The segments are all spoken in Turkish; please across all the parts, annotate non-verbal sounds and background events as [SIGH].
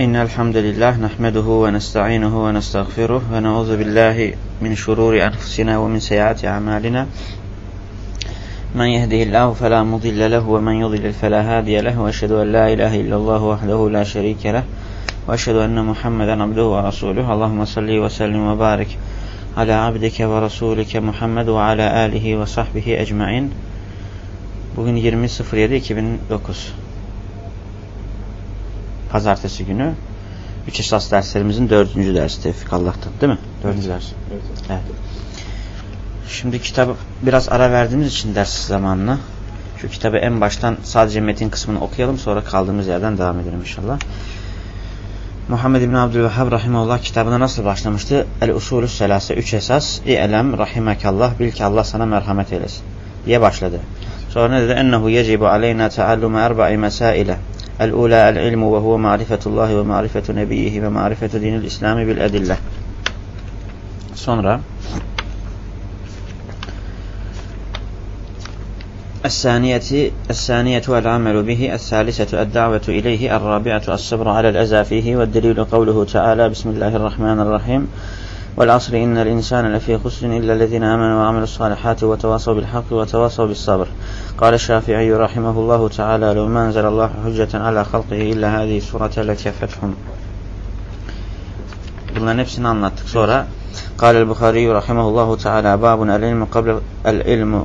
إن الحمد لله نحمده ونستعينه ونستغفره ونعوذ بالله من شرور أنفسنا ومن سيئات أعمالنا. من يهده الله فلا مضل له ومن يضلل فلا هادي له وأشهد أن لا إله إلا الله وحده لا شريك له وأشهد أن محمدا عبده ورسوله. اللهم صل وسلم وبارك على عبدك ورسولك محمد وعلى آله وصحبه أجمعين. Bugün 20.07.2009 Pazartesi günü 3 esas derslerimizin dördüncü dersi Tevfik Allah'tan değil mi? Dördüncü ders. Evet. evet. Şimdi kitabı biraz ara verdiğimiz için ders zamanına şu kitabı en baştan sadece metin kısmını okuyalım sonra kaldığımız yerden devam edelim inşallah. Muhammed İbn Abdülvehhab Rahimullah kitabına nasıl başlamıştı? El usulü selase üç esas İ'lem rahimekallah bil ki Allah sana merhamet eylesin diye başladı. Sonra ne dedi? Ennehu yecibu aleyna teallume erba'i mesaile. الأولى العلم وهو معرفة الله ومعرفة نبيه ومعرفة دين الإسلام بالأدلة. Sonra الثانية الثانية العمل به الثالثة الدعوة إليه الرابعة الصبر على الأذى فيه والدليل قوله تعالى بسم الله الرحمن الرحيم. والعصر إن الإنسان لفي خسر إلا الذين آمنوا وعملوا الصالحات وتواصوا بالحق وتواصوا بالصبر. قال الشافعي رحمه الله تعالى لو ما أنزل الله حجة على خلقه إلا هذه السورة لكفتهم Bunların hepsini anlattık. Sonra قال البخاري رحمه الله تعالى باب العلم قبل العلم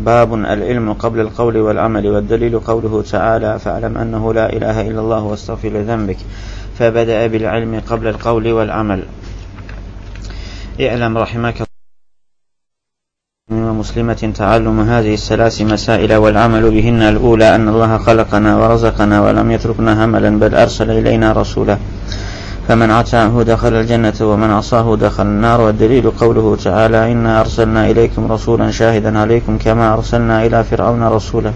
باب العلم قبل القول والعمل والدليل قوله تعالى فاعلم أنه لا إله إلا الله واستغفر لذنبك. فبدأ بالعلم قبل القول والعمل. اعلم رحمك ومسلمة تعلم هذه الثلاث مسائل والعمل بهن الأولى أن الله خلقنا ورزقنا ولم يتركنا هملا بل أرسل إلينا رسولا. فمن عتاه دخل الجنة ومن عصاه دخل النار والدليل قوله تعالى إنا أرسلنا إليكم رسولا شاهدا عليكم كما أرسلنا إلى فرعون رسولا.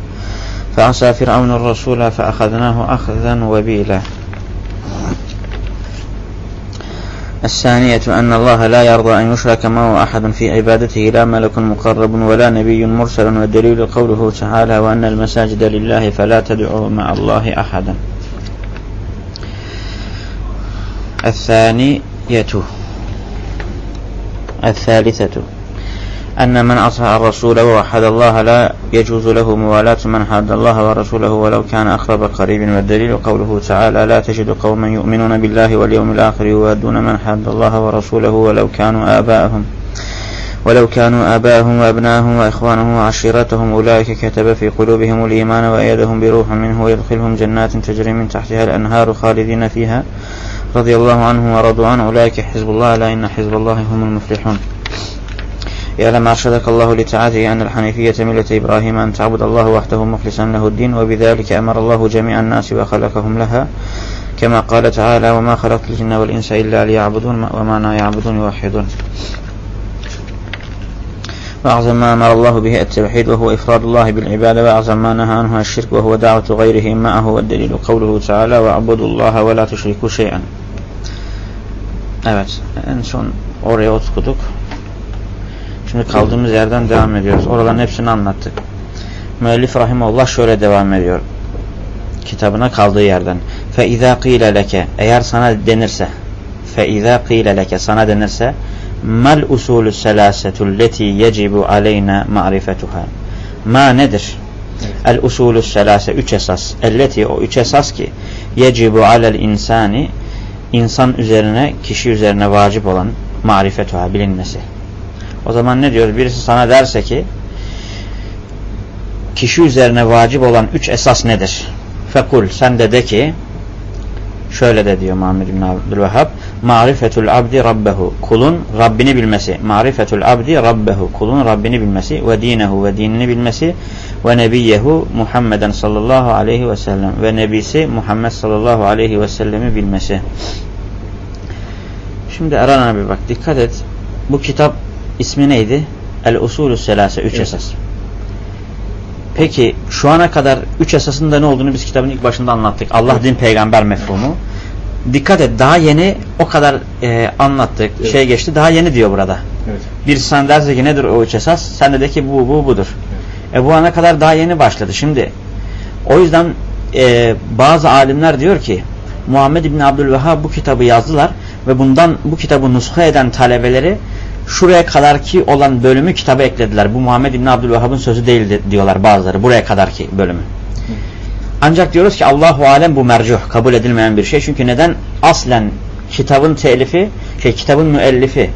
فعصى فرعون الرسول فأخذناه أخذا وبيلا. الثانية أن الله لا يرضى أن يشرك معه أحد في عبادته لا ملك مقرب ولا نبي مرسل والدليل قوله تعالى وأن المساجد لله فلا تدعوا مع الله أحدا. الثانية الثالثة. أن من أطاع الرسول ووحد الله لا يجوز له موالاة من حد الله ورسوله ولو كان أقرب قريب والدليل قوله تعالى لا تجد قوما يؤمنون بالله واليوم الآخر يوادون من حد الله ورسوله ولو كانوا آباءهم ولو كانوا آباءهم وأبناءهم وإخوانهم وعشيرتهم أولئك كتب في قلوبهم الإيمان وأيدهم بروح منه ويدخلهم جنات تجري من تحتها الأنهار خالدين فيها رضي الله عنهم ورضوا عنه أولئك حزب الله لا إن حزب الله هم المفلحون يعلم أرشدك الله لتعاته أن الحنيفية ملة إبراهيم أن تعبد الله وحده مخلصا له الدين وبذلك أمر الله جميع الناس وخلقهم لها. كما قال تعالى وما خلقت الجن والإنس إلا ليعبدون وما يعبدون يوحدون. وأعظم ما أمر الله به التوحيد وهو إفراد الله بالعبادة وأعظم ما نهى عنه الشرك وهو دعوة غيره معه والدليل قوله تعالى واعبدوا الله ولا تشركوا شيئا. Evet. En son oraya oturduk. Şimdi kaldığımız yerden devam ediyoruz. Oraların hepsini anlattık. Müellif Rahimullah şöyle devam ediyor. Kitabına kaldığı yerden. فَاِذَا قِيلَ leke Eğer sana denirse فَاِذَا قِيلَ leke Sana denirse mal usulü selasetul leti yecibu aleyna ma'rifetuha. Ma nedir? El usulü selase üç esas. Elleti o üç esas ki yecibu alel insani insan üzerine, kişi üzerine vacip olan marifetuha bilinmesi. O zaman ne diyor? Birisi sana derse ki kişi üzerine vacip olan üç esas nedir? Fekul sen de de ki şöyle de diyor Muhammed bin Abdülvehhab marifetul abdi rabbehu kulun Rabbini bilmesi marifetul abdi rabbehu kulun Rabbini bilmesi ve dinehu ve dinini bilmesi ve nebiyyehu Muhammeden sallallahu aleyhi ve sellem ve nebisi Muhammed sallallahu aleyhi ve sellemi bilmesi şimdi Erhan abi bak dikkat et bu kitap ismi neydi? El usulü selase üç esas peki şu ana kadar üç esasın da ne olduğunu biz kitabın ilk başında anlattık Allah din peygamber mefhumu dikkat et daha yeni o kadar e, anlattık Evet. şey geçti daha yeni diyor burada. Evet. Birisi sana derse ki nedir o üç esas sen de de ki bu bu budur. E bu ana kadar daha yeni başladı. Şimdi o yüzden e, bazı alimler diyor ki Muhammed İbni Abdülvehhab bu kitabı yazdılar ve bundan bu kitabı nuska eden talebeleri şuraya kadarki olan bölümü kitaba eklediler. Bu Muhammed İbni Abdülvehhab'ın sözü değildi diyorlar bazıları. Buraya kadarki bölümü. Ancak diyoruz ki Allahu alem bu mercuh kabul edilmeyen bir şey. Çünkü neden? Aslen kitabın telifi, şey kitabın müellifi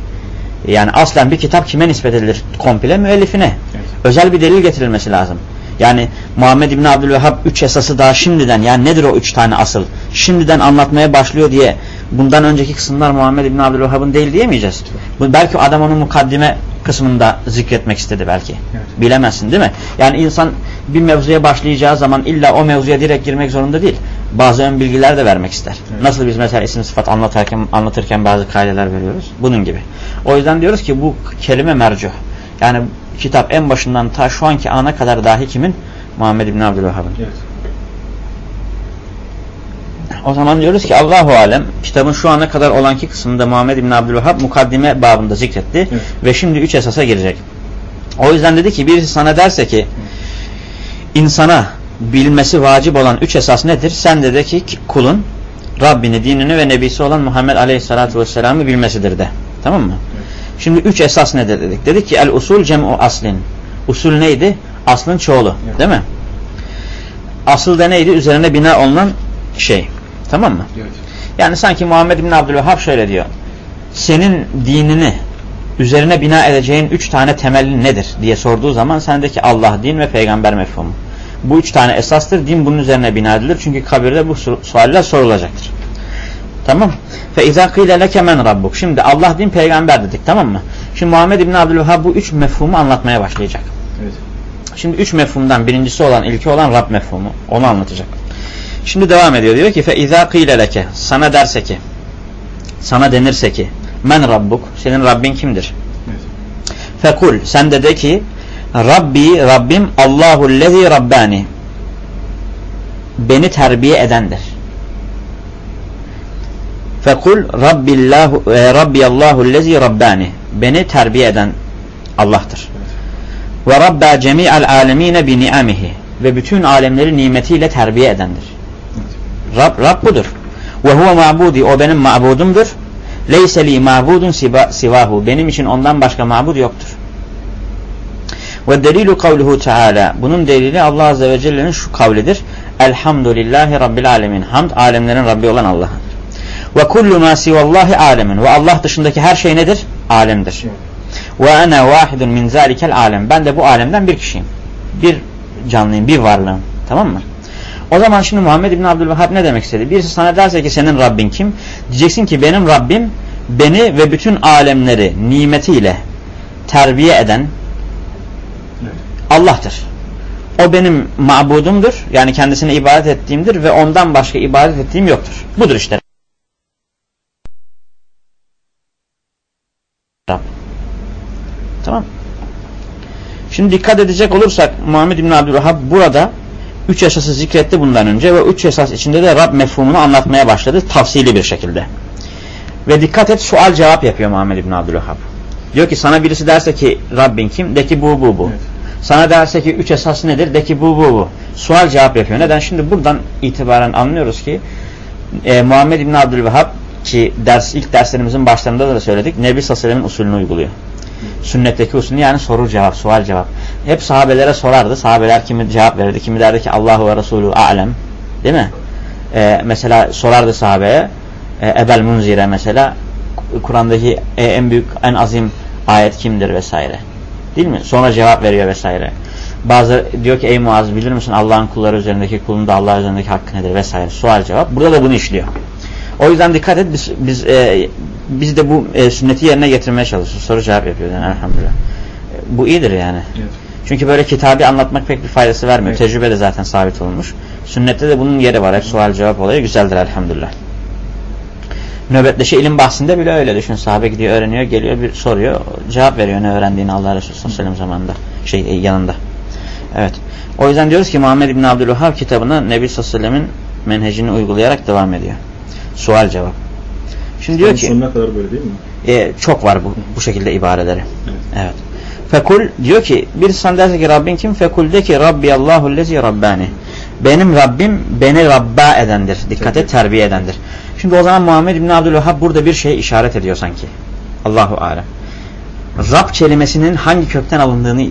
yani aslen bir kitap kime nispet edilir? Komple müellifine. Evet. Özel bir delil getirilmesi lazım. Yani Muhammed İbni Abdülvehhab üç esası daha şimdiden yani nedir o üç tane asıl? Şimdiden anlatmaya başlıyor diye bundan önceki kısımlar Muhammed İbni Abdülvehhab'ın değil diyemeyeceğiz. Bu, belki adam onun mukaddime kısmında zikretmek istedi belki. Evet. Bilemezsin değil mi? Yani insan bir mevzuya başlayacağı zaman illa o mevzuya direkt girmek zorunda değil. Bazı ön bilgiler de vermek ister. Evet. Nasıl biz mesela isim sıfat anlatırken, anlatırken bazı kaideler veriyoruz. Bunun gibi. O yüzden diyoruz ki bu kelime mercuh. Yani kitap en başından ta şu anki ana kadar dahi kimin? Muhammed İbni Abdülvahhab'ın. Evet. O zaman diyoruz ki Allahu Alem kitabın şu ana kadar olanki kısmında Muhammed İbni Abdülvahhab mukaddime babında zikretti. Evet. Ve şimdi üç esasa girecek. O yüzden dedi ki birisi sana derse ki insana bilmesi vacip olan üç esas nedir? Sen de de ki kulun Rabbini, dinini ve nebisi olan Muhammed Aleyhisselatü Vesselam'ı bilmesidir de. Tamam mı? Evet. Şimdi üç esas nedir dedik? Dedik ki el usul cem'u aslin. Usul neydi? Aslın çoğulu. Evet. Değil mi? Asıl da neydi? Üzerine bina olunan şey. Tamam mı? Evet. Yani sanki Muhammed bin Abdülvehhab şöyle diyor. Senin dinini üzerine bina edeceğin üç tane temelin nedir diye sorduğu zaman sendeki Allah, din ve peygamber mefhumu. Bu üç tane esastır. Din bunun üzerine bina edilir. Çünkü kabirde bu sualler sorulacaktır. Tamam. Fe izâ kîle leke men rabbuk. Şimdi Allah din peygamber dedik tamam mı? Şimdi Muhammed İbni Abdülvahhab bu üç mefhumu anlatmaya başlayacak. Evet. Şimdi üç mefhumdan birincisi olan, ilki olan Rab mefhumu. Onu anlatacak. Şimdi devam ediyor. Diyor ki fe izâ kîle leke. Sana derse ki, sana denirse ki, men rabbuk. Senin Rabbin kimdir? Evet. Fekul. Sen de de ki, Rabbi, Rabbim Allahu lezi Rabbani. Beni terbiye edendir. Fekul Rabbillahu e, Rabbiyallahu lezi Rabbani. Beni terbiye eden Allah'tır. Ve Rabba cemi'al alemine bi ni'amihi. Ve bütün alemleri nimetiyle terbiye edendir. Rab, Rab budur. Ve huve ma'budi. O benim ma'budumdur. Leyse li ma'budun sivahu. Benim için ondan başka ma'bud yoktur. Ve delilu kavluhu Teala. Bunun delili Allah Azze ve Celle'nin şu kavlidir. Elhamdülillahi Rabbil alemin. Hamd alemlerin Rabbi olan Allah'adır. Ve kullu ma sivallahi alemin. Ve Allah dışındaki her şey nedir? Alemdir. Ve ana vahidun min zalikel alem. Ben de bu alemden bir kişiyim. Bir canlıyım, bir varlığım. Tamam mı? O zaman şimdi Muhammed İbn Abdülvahhab ne demek istedi? Birisi sana derse ki senin Rabbin kim? Diyeceksin ki benim Rabbim beni ve bütün alemleri nimetiyle terbiye eden, Allah'tır. O benim mabudumdur. Yani kendisine ibadet ettiğimdir ve ondan başka ibadet ettiğim yoktur. Budur işte. Tamam. Şimdi dikkat edecek olursak Muhammed İbn Abdülvahhab burada üç esası zikretti bundan önce ve üç esas içinde de Rab mefhumunu anlatmaya başladı tafsili bir şekilde. Ve dikkat et sual cevap yapıyor Muhammed İbn Abdülvahhab. Diyor ki sana birisi derse ki Rabbin kim? De ki bu bu bu. Evet. Sana derse ki üç esas nedir? De ki bu bu bu. Sual cevap yapıyor. Neden? Şimdi buradan itibaren anlıyoruz ki e, Muhammed İbn Abdülvehhab ki ders, ilk derslerimizin başlarında da söyledik. Nebi Sallallahu usulünü uyguluyor. Sünnetteki usulünü yani soru cevap, sual cevap. Hep sahabelere sorardı. Sahabeler kimi cevap verirdi. Kimi derdi ki Allahu ve Resulü alem. Değil mi? E, mesela sorardı sahabeye. E, Ebel Munzire mesela Kur'an'daki e, en büyük, en azim ayet kimdir vesaire. Değil mi? Sonra cevap veriyor vesaire. Bazı diyor ki ey Muaz bilir misin Allah'ın kulları üzerindeki kulun da Allah üzerindeki hakkı nedir vesaire. Sual cevap. Burada da bunu işliyor. O yüzden dikkat et biz, biz, e, biz de bu e, sünneti yerine getirmeye çalışıyoruz. Soru cevap yapıyoruz yani elhamdülillah. E, bu iyidir yani. Evet. Çünkü böyle kitabı anlatmak pek bir faydası vermiyor. Evet. Tecrübe de zaten sabit olmuş. Sünnette de bunun yeri var. Hep sual cevap olayı güzeldir elhamdülillah. Nöbetleşi ilim bahsinde bile öyle düşün. Sahabe gidiyor öğreniyor geliyor bir soruyor. Cevap veriyor ne öğrendiğini Allah Resulü sallallahu aleyhi ve sellem zamanında. Şey e, yanında. Evet. O yüzden diyoruz ki Muhammed İbni Abdülvahhab kitabına Nebi sallallahu aleyhi ve sellemin menhecini uygulayarak devam ediyor. Sual cevap. Şimdi diyor ki sonuna kadar böyle değil mi? E, çok var bu, bu şekilde ibareleri. Evet. evet. Fekul diyor ki bir sana derse ki Rabbin kim? Fekul de ki Rabbi Allahu lezi Rabbani. Benim Rabbim beni Rabba edendir. Dikkat et terbiye edendir. Şimdi o zaman Muhammed bin Abdülvehhab burada bir şeye işaret ediyor sanki. Allahu alem. Rab kelimesinin hangi kökten alındığını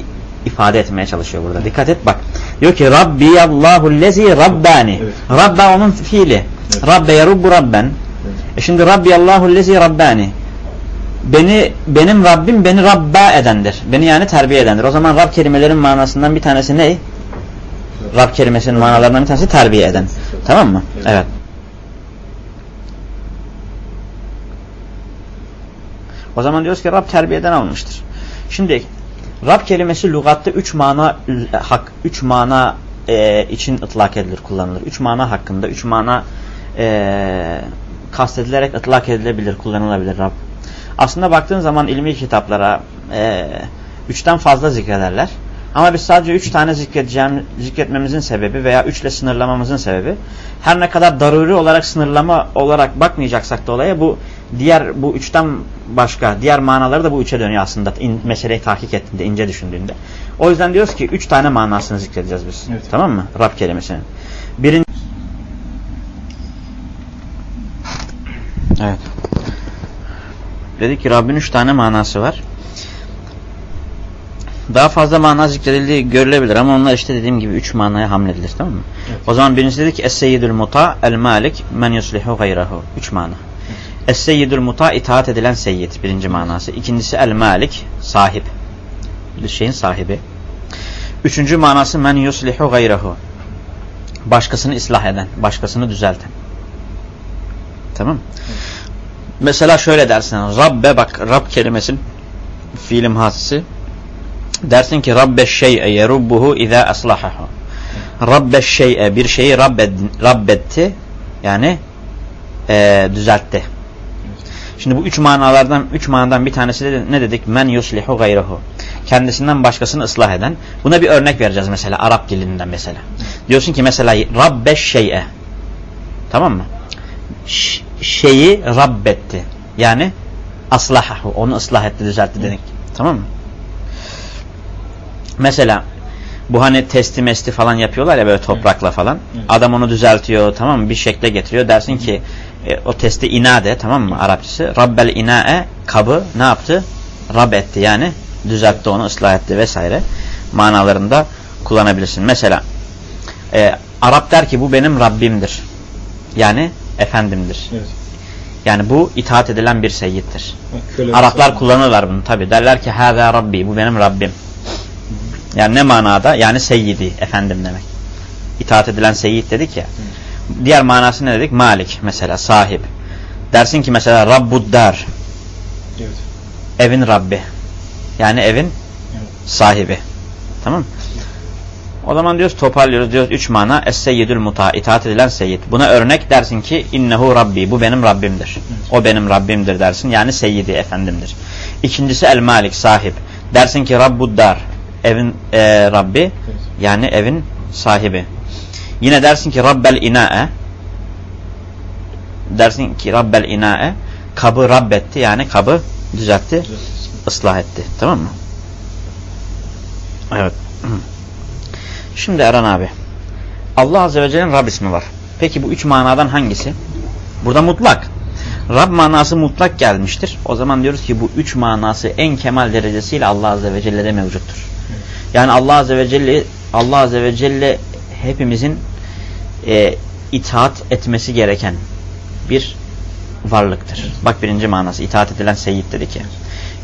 ifade etmeye çalışıyor burada. Dikkat et bak. Diyor ki Rabbi Allahu lezi Rabbani. Evet. Rabba onun fiili. Evet. Rabbe yarubbu Rabben. E şimdi Rabbi Allahu lezi Rabbani. Beni benim Rabbim beni Rabba edendir. Beni yani terbiye edendir. O zaman Rab kelimelerin manasından bir tanesi ne? Rab kelimesinin manalarından bir tanesi terbiye eden. Tamam mı? Evet. O zaman diyoruz ki Rab terbiyeden almıştır. Şimdi Rab kelimesi lügatta üç mana hak üç mana e, için ıtlak edilir, kullanılır. Üç mana hakkında, üç mana e, kastedilerek ıtlak edilebilir, kullanılabilir Rab. Aslında baktığın zaman ilmi kitaplara e, üçten fazla zikrederler. Ama biz sadece üç tane zikredeceğim, zikretmemizin sebebi veya üçle sınırlamamızın sebebi her ne kadar daruri olarak sınırlama olarak bakmayacaksak da olaya bu diğer bu üçten başka diğer manaları da bu üçe dönüyor aslında in, meseleyi tahkik ettiğinde ince düşündüğünde. O yüzden diyoruz ki üç tane manasını zikredeceğiz biz. Evet. Tamam mı? Rab kelimesinin. Birinci Evet. Dedik ki Rabbin üç tane manası var. Daha fazla mana zikredildiği görülebilir ama onlar işte dediğim gibi üç manaya hamledilir tamam mı? Evet. O zaman birincisi dedik ki Es-seyyidül muta el-malik men yuslihu gayrahu. Üç mana. Es-seyyidül muta itaat edilen seyyid birinci manası. İkincisi el-malik sahip. Bir şeyin sahibi. Üçüncü manası men yuslihu gayrahu. Başkasını ıslah eden, başkasını düzelten. Tamam mı? Mesela şöyle dersin. Rabbe bak Rab kelimesi fiilim hasisi. Dersin ki Rabbe şey'e yerubbuhu izâ aslahahu. Rabbe şey'e bir şeyi rabbetti yani e, düzeltti. Şimdi bu üç manalardan üç manadan bir tanesi de ne dedik? Men yuslihu gayruhu. Kendisinden başkasını ıslah eden. Buna bir örnek vereceğiz mesela Arap dilinden mesela. Diyorsun ki mesela Rabbe şey'e. Tamam mı? Ş- şeyi rabbetti. Yani aslahahu. Onu ıslah etti, düzeltti dedik. Tamam mı? Mesela bu hani testi mesti falan yapıyorlar ya böyle toprakla falan. Adam onu düzeltiyor tamam mı? Bir şekle getiriyor. Dersin ki e, o testi inade tamam mı? Arapçası. Rabbel inae kabı ne yaptı? Rab etti yani düzeltti onu ıslah etti vesaire. Manalarında kullanabilirsin. Mesela e, Arap der ki bu benim Rabbimdir. Yani efendimdir. Evet. Yani bu itaat edilen bir seyyittir. Köle Araplar mesela- kullanırlar bunu tabi. Derler ki hâzâ Rabbi bu benim Rabbim. Yani ne manada? Yani seyyidi, efendim demek. İtaat edilen seyyid dedik ya. Diğer manası ne dedik? Malik mesela, sahip. Dersin ki mesela Rabbuddar, Evet. evin Rabbi. Yani evin Evet. sahibi. Tamam mı? O zaman diyoruz toparlıyoruz diyoruz üç mana es-seyyidül muta itaat edilen seyyid. Buna örnek dersin ki innehu rabbi bu benim Rabbimdir. O benim Rabbimdir dersin yani seyyidi efendimdir. İkincisi el malik sahip. Dersin ki rabbuddar evin e, Rabbi yani evin sahibi. Yine dersin ki rabbel inae dersin ki rabbel inae kabı rabbetti yani kabı düzeltti ıslah etti. Tamam mı? Evet. [CLEARS THROAT] Şimdi Eren abi. Allah Azze ve Celle'nin Rab ismi var. Peki bu üç manadan hangisi? Burada mutlak. Rab manası mutlak gelmiştir. O zaman diyoruz ki bu üç manası en kemal derecesiyle Allah Azze ve Celle'de mevcuttur. Yani Allah Azze ve Celle Allah Azze ve Celle hepimizin e, itaat etmesi gereken bir varlıktır. Bak birinci manası itaat edilen seyyid dedik ya.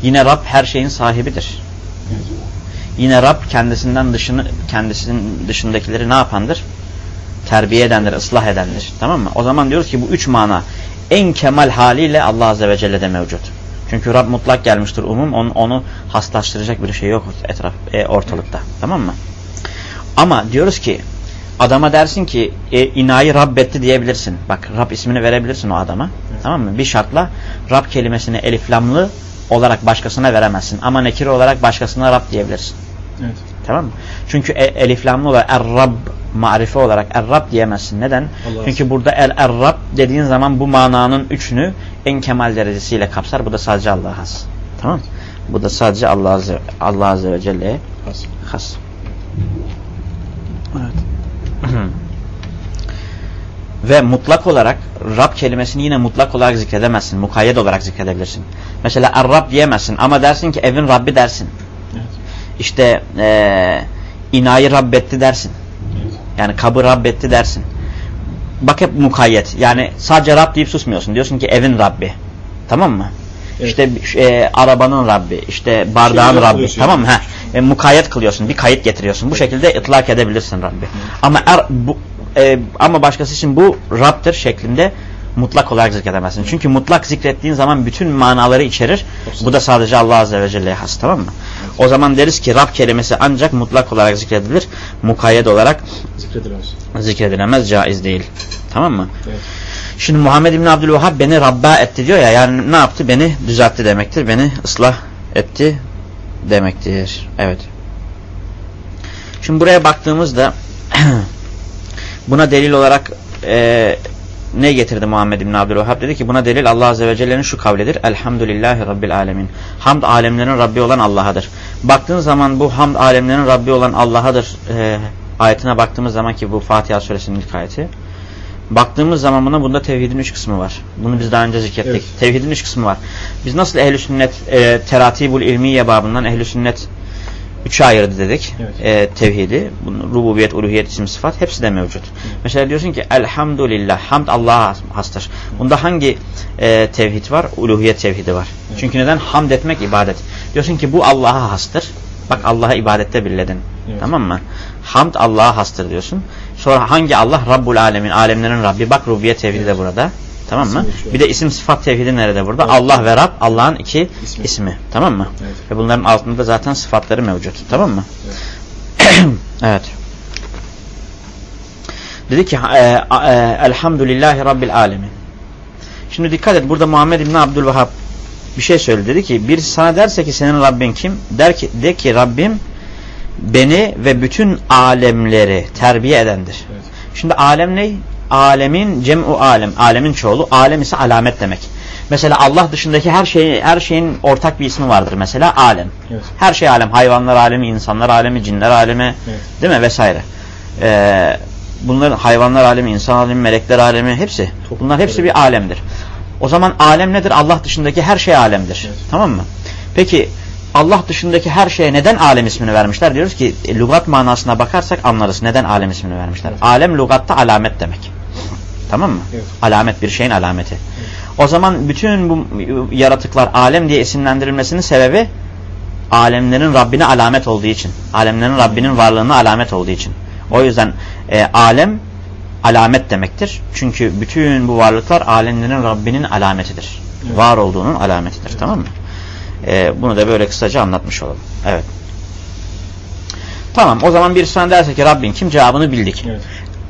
Yine Rab her şeyin sahibidir. Yine Rab kendisinden dışını kendisinin dışındakileri ne yapandır? Terbiye edendir, ıslah edendir. Tamam mı? O zaman diyoruz ki bu üç mana en kemal haliyle Allah Azze ve Celle'de mevcut. Çünkü Rab mutlak gelmiştir umum. Onu, onu haslaştıracak bir şey yok etraf e, ortalıkta. Tamam mı? Ama diyoruz ki adama dersin ki e, inayı Rabbetti diyebilirsin. Bak Rab ismini verebilirsin o adama. Tamam mı? Bir şartla Rab kelimesini eliflamlı olarak başkasına veremezsin. Ama nekire olarak başkasına Rab diyebilirsin. Evet. Tamam mı? Çünkü e, eliflamlı olarak Er-Rab marife olarak Er-Rab diyemezsin. Neden? Allah Çünkü burada el Er-Rab dediğin zaman bu mananın üçünü en kemal derecesiyle kapsar. Bu da sadece Allah'a has. Tamam mı? Bu da sadece Allah Azze, Allah Azze ve Celle'ye Has. has. Evet. Ve mutlak olarak Rab kelimesini yine mutlak olarak zikredemezsin. Mukayyed olarak zikredebilirsin. Mesela Er-Rab diyemezsin ama dersin ki evin Rabbi dersin. Evet. İşte e, inayı Rabbetti dersin. Evet. Yani kabı Rabbetti dersin. Bak hep mukayyet. Yani sadece Rab deyip susmuyorsun. Diyorsun ki evin Rabbi. Tamam mı? Evet. İşte e, arabanın Rabbi, işte bardağın Şeyleri Rabbi. Tamam mı? yani. Ha, e, mukayyet kılıyorsun. Bir kayıt getiriyorsun. Bu şekilde itlak edebilirsin Rabbi. Ama er, bu, e, ama başkası için bu Rab'dır şeklinde mutlak olarak zikredemezsin. Çünkü mutlak zikrettiğin zaman bütün manaları içerir. Bu da sadece Allah Azze ve Celle'ye has. Tamam mı? O zaman deriz ki Rab kelimesi ancak mutlak olarak zikredilir. Mukayyet olarak Zikredilemez. zikredilemez, caiz değil. Tamam mı? Evet. Şimdi Muhammed İbni Abdülvahhab beni Rabba etti diyor ya yani ne yaptı? Beni düzeltti demektir. Beni ıslah etti demektir. Evet. Şimdi buraya baktığımızda [CLEARS THROAT] buna delil olarak e, ne getirdi Muhammed İbni Abdülvahhab? Dedi ki buna delil Allah Azze ve Celle'nin şu kavlidir. Elhamdülillahi Rabbil Alemin. Hamd alemlerin Rabbi olan Allah'adır. Baktığın zaman bu hamd alemlerin Rabbi olan Allah'adır e, ayetine baktığımız zaman ki bu Fatiha suresinin ilk ayeti. Baktığımız zaman buna bunda tevhidin üç kısmı var. Bunu biz daha önce zikrettik. Evet. Tevhidin üç kısmı var. Biz nasıl ehl-i sünnet e, teratibul ilmiye babından ehl-i sünnet üçe ayırdı dedik. Evet. E, tevhidi, rububiyet, uluhiyet, isim, sıfat hepsi de mevcut. Mesela diyorsun ki elhamdülillah, hamd Allah'a hastır. Bunda hangi e, tevhid var? Uluhiyet tevhidi var. Evet. Çünkü neden? Hamd etmek ibadet. Diyorsun ki bu Allah'a hastır. Bak Allah'a ibadette birledin. Evet. Tamam mı? Hamd Allah'a hastır diyorsun. Sonra hangi Allah? Rabbul alemin. Alemlerin Rabbi. Bak rububiyet tevhidi de burada. Tamam mı? Bir de isim sıfat tevhidi nerede burada? Evet. Allah ve Rab. Allah'ın iki İsmi. ismi. Tamam mı? Evet. Ve bunların altında zaten sıfatları mevcut. Tamam mı? Evet. [CLEARS THROAT] evet. Dedi ki e, e, Elhamdülillahi Rabbil Alemin. Şimdi dikkat et. Burada Muhammed İbni Abdülvahhab bir şey söyledi. Dedi ki birisi sana derse ki senin Rabbin kim? Der ki, de ki Rabbim beni ve bütün alemleri terbiye edendir. Evet. Şimdi alem ne? Alemin cem'u alem. Alemin çoğulu. Alem ise alamet demek. Mesela Allah dışındaki her şey her şeyin ortak bir ismi vardır mesela alem. Evet. Her şey alem. Hayvanlar alemi, insanlar alemi, cinler alemi, Evet. değil mi vesaire. Ee, bunların hayvanlar alemi, insan alemi, melekler alemi hepsi. Bunlar hepsi bir alemdir. O zaman alem nedir? Allah dışındaki her şey alemdir. Evet. Tamam mı? Peki Allah dışındaki her şeye neden alem ismini vermişler? Diyoruz ki e, lügat manasına bakarsak anlarız neden alem ismini vermişler. Alem lügatta alamet demek. Tamam mı? Evet. Alamet bir şeyin alameti. O zaman bütün bu yaratıklar alem diye isimlendirilmesinin sebebi alemlerin Rabbine alamet olduğu için. Alemlerin Rabbinin varlığına alamet olduğu için. O yüzden e, alem alamet demektir. Çünkü bütün bu varlıklar alemlerin Rabbinin alametidir. Evet. Var olduğunun alametidir. Tamam mı? E, bunu da böyle kısaca anlatmış olalım. Evet. Tamam o zaman bir sana derse ki Rabbin kim cevabını bildik. Evet.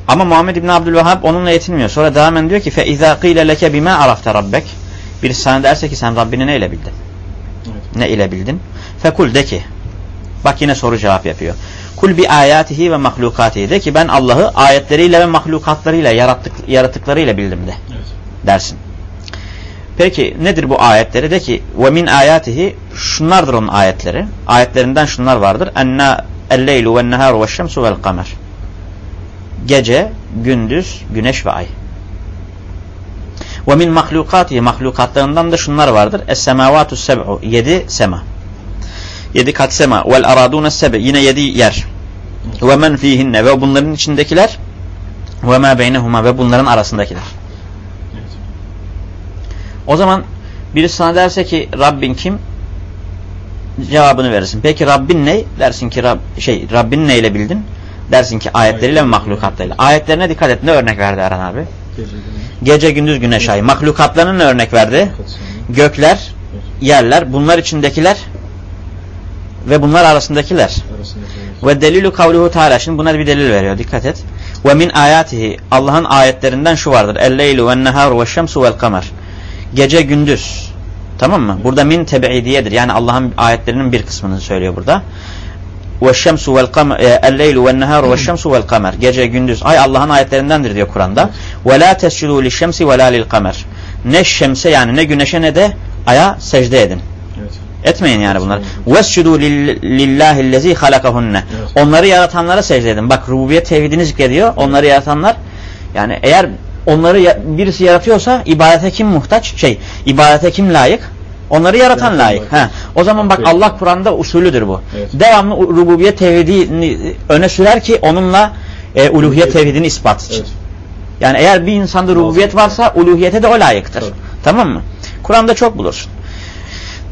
Ama Muhammed İbni Abdülvahhab onunla yetinmiyor. Sonra devam diyor ki فَاِذَا قِيلَ لَكَ بِمَا عَرَفْتَ رَبَّكَ Birisi sana derse ki sen Rabbini ne ile bildin? Evet. Ne ile bildin? Fekul de ki bak yine soru cevap yapıyor. Kul bi ayatihi ve mahlukatihi de ki ben Allah'ı ayetleriyle ve mahlukatlarıyla yarattık, yaratıklarıyla bildim de Evet. dersin. Peki nedir bu ayetleri? De ki ve min ayatihi şunlardır onun ayetleri. Ayetlerinden şunlar vardır. Enna el-leylu ve neharu ve şemsu vel kamer. Gece, gündüz, güneş ve ay. Ve min mahlukatihi mahlukatlarından da şunlar vardır. Es-semavatu seb'u. Yedi sema. Yedi kat sema. Vel aradune seb'i. Yine yedi yer. Ve men fihinne. Ve bunların içindekiler. Ve ma beynehuma. Ve bunların arasındakiler. O zaman birisi sana derse ki Rabbin kim? Cevabını verirsin. Peki Rabbin ne? Dersin ki Rab, şey Rabbin neyle bildin? Dersin ki ayetleriyle ve mahlukatlarıyla. Ayetlerine dikkat et. Ne örnek verdi Erhan abi? Gece gündüz. Güneş, ay. Mahlukatlarına ne örnek verdi? Gökler, yerler, bunlar içindekiler ve bunlar arasındakiler. Ve delilu kavluhu teala. Şimdi buna bir delil veriyor. Dikkat et. Ve min ayatihi. Allah'ın ayetlerinden şu vardır. El-leylu ve neharu ve şemsu vel kamer. Gece gündüz. Tamam mı? Burada min tebi'idiyedir. Yani Allah'ın ayetlerinin bir kısmını söylüyor burada. Ve şemsu vel kamer. El-leylu ve neharu ve şemsu vel kamer. Gece gündüz. Ay Allah'ın ayetlerindendir diyor Kur'an'da. Şemsi ve la lil kamer. Ne şemse yani ne güneşe ne de aya secde edin. Evet. Etmeyin yani bunları. Lillahi lezi halakahunne. Evet. Onları yaratanlara secde edin. Bak rububiyet tevhidini zikrediyor. Onları yaratanlar yani eğer onları birisi yaratıyorsa ibadete kim muhtaç? Şey, ibadete kim layık? Onları yaratan Yaratan layık. Ha. O zaman bak Evet. Allah Kur'an'da usulüdür bu. Evet. Devamlı rububiyet tevhidini öne sürer ki onunla e, uluhiyet Evet. tevhidini ispat için. Evet. Yani eğer bir insanda rububiyet varsa uluhiyete de o layıktır. Evet. Tamam mı? Kur'an'da çok bulursun.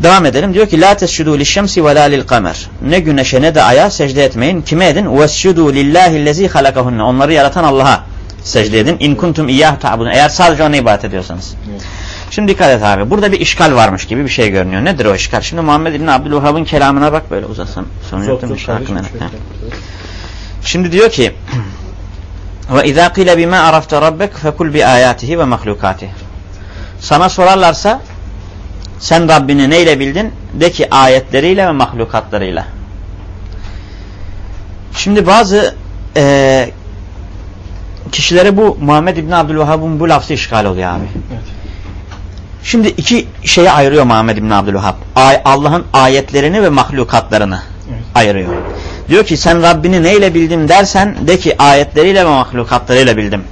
Devam edelim. Diyor ki la tescudu lişşemsi ve la lil kamer. Ne güneşe ne de aya secde etmeyin. Kime edin? Vescudu lillahi lezi halakahunne. Onları yaratan Allah'a secde edin. İn kuntum iyyah ta'budun. Eğer sadece ona ibadet ediyorsanız. Evet. Şimdi dikkat et abi. Burada bir işgal varmış gibi bir şey görünüyor. Nedir o işgal? Şimdi Muhammed İbni Abdülvahhab'ın kelamına bak böyle. Sonra Zor, yaptım zor işte hakkında. Şimdi diyor ki [CLEARS THROAT] ve izâ qîle bimâ arafte rabbek fekul bi âyâtihi ve mahlukâtihi. Sana sorarlarsa sen Rabbini neyle bildin? De ki ayetleriyle ve mahlukatlarıyla. Şimdi bazı eee kişilere bu Muhammed İbni Abdülvahhab'ın bu lafzı işgal oluyor abi. Evet. Şimdi iki şeye ayırıyor Muhammed İbni Abdülvahhab. Ay- Allah'ın ayetlerini ve mahlukatlarını Evet. ayırıyor. Diyor ki sen Rabbini neyle bildim dersen de ki ayetleriyle ve mahlukatlarıyla bildim.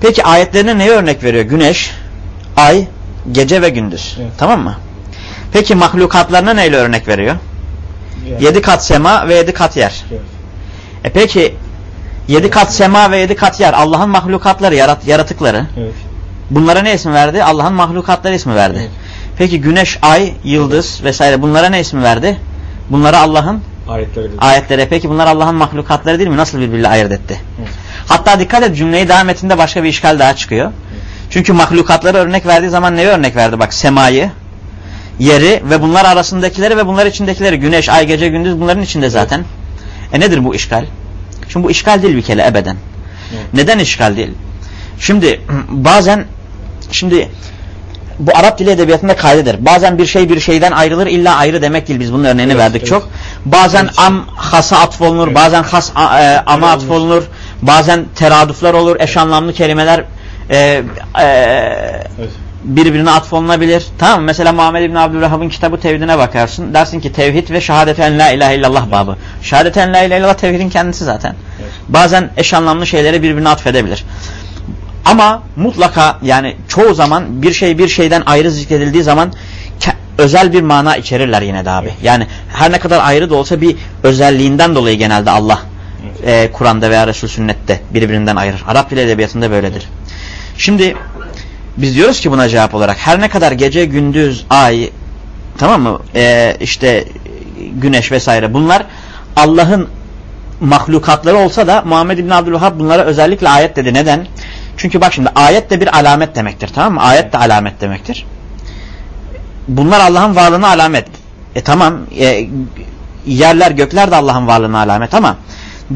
Peki ayetlerine neye örnek veriyor? Güneş, ay, gece ve gündüz. Evet. Tamam mı? Peki mahlukatlarına neyle örnek veriyor? Yani- Yedi kat sema ve yedi kat yer. Evet. E peki yedi kat sema ve yedi kat yer Allah'ın mahlukatları, yarat yaratıkları. Evet. Bunlara ne isim verdi? Allah'ın mahlukatları ismi verdi. Evet. Peki güneş, ay, yıldız vesaire bunlara ne ismi verdi? Bunlara Allah'ın Ayetleri ayetlere. Peki bunlar Allah'ın mahlukatları değil mi? Nasıl birbiriyle ayırt etti? Evet. Hatta dikkat et cümleyi devam ettiğinde başka bir işgal daha çıkıyor. Çünkü mahlukatları örnek verdiği zaman neye örnek verdi? Bak semayı, yeri ve bunlar arasındakileri ve bunlar içindekileri. Güneş, ay, gece, gündüz bunların içinde zaten. E nedir bu işgal? Şimdi bu işgal değil bir kere ebeden. Evet. Neden işgal değil? Şimdi [CLEARS THROAT] bazen şimdi bu Arap dili edebiyatında kaydedir. Bazen bir şey bir şeyden ayrılır illa ayrı demek değil. Biz bunun örneğini Evet, verdik evet. çok. Bazen Evet. am hasa atfolunur, Evet. bazen has a- e, ama atfolunur, bazen teradüfler olur, eş anlamlı kelimeler e, e, Evet. birbirine atfolunabilir. Tamam mı? Mesela Muhammed İbni Abdülvahhab'ın kitabı tevhidine bakarsın. Dersin ki tevhid ve şehadet en la ilahe illallah babı. Şehadet en la ilahe illallah tevhidin kendisi zaten. Evet. Bazen eş anlamlı şeyleri birbirine atfedebilir. Ama mutlaka yani çoğu zaman bir şey bir şeyden ayrı zikredildiği zaman özel bir mana içerirler yine de abi. Yani her ne kadar ayrı da olsa bir özelliğinden dolayı genelde Allah e, Kur'an'da veya Resul sünnette birbirinden ayırır. Arap dili edebiyatında böyledir. Şimdi biz diyoruz ki buna cevap olarak her ne kadar gece gündüz ay tamam mı E, işte güneş vesaire bunlar Allah'ın mahlukatları olsa da Muhammed İbn Abdülvahhab bunlara özellikle ayet dedi. Neden? Çünkü bak şimdi ayet de bir alamet demektir tamam mı? Ayet de alamet demektir. Bunlar Allah'ın varlığına alamet. E tamam e, yerler gökler de Allah'ın varlığına alamet ama